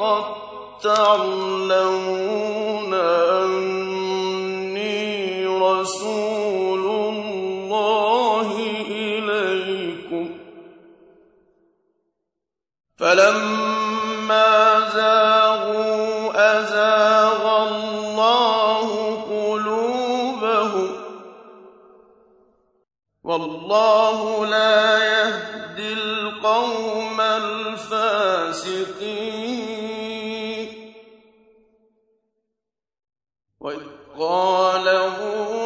وقد تعلمون أني رسول الله إليكم. فلما زاغوا أزاغ الله قلوبهم. والله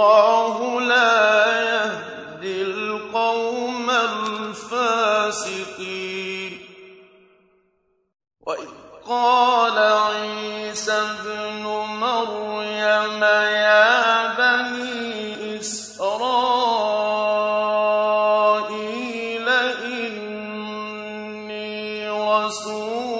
والله لا يهدي القوم الفاسقين. وإذ قال عيسى ابن مريم يا بني إسرائيل إني رسول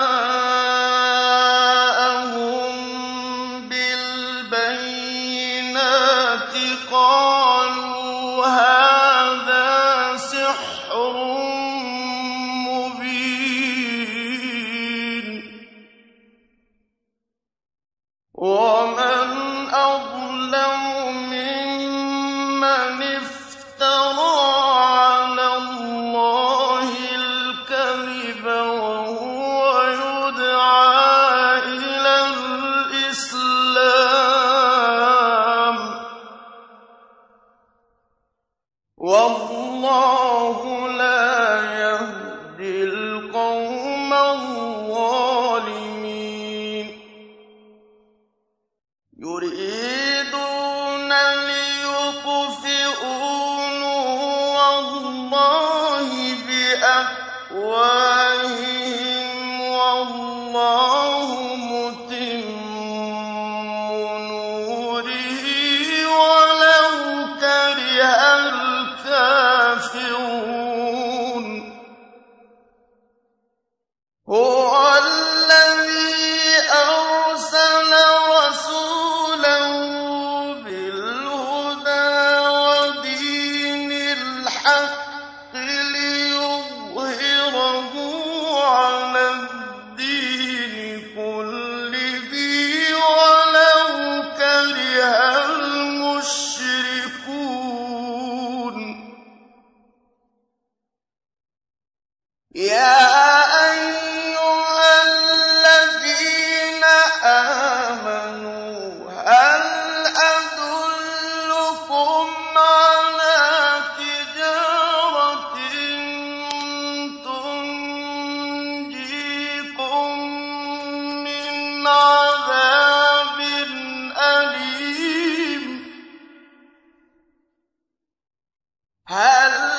ومن أظلم ممن افترى على الله الكذب وهو يدعى إلى الإسلام. بأفواههم هل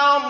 تَعْلَمُونَ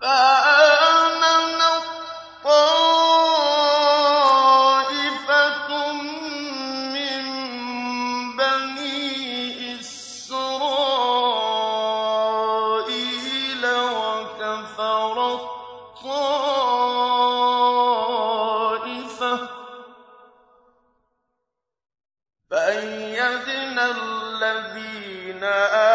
فَآمَنَت طَّائِفَةٌ مِّن بَنِي إِسْرَائِيلَ وَكَفَرَت طَّائِفَةٌ ۖ فَأَيَّدْنَا الَّذِينَ آمَنُوا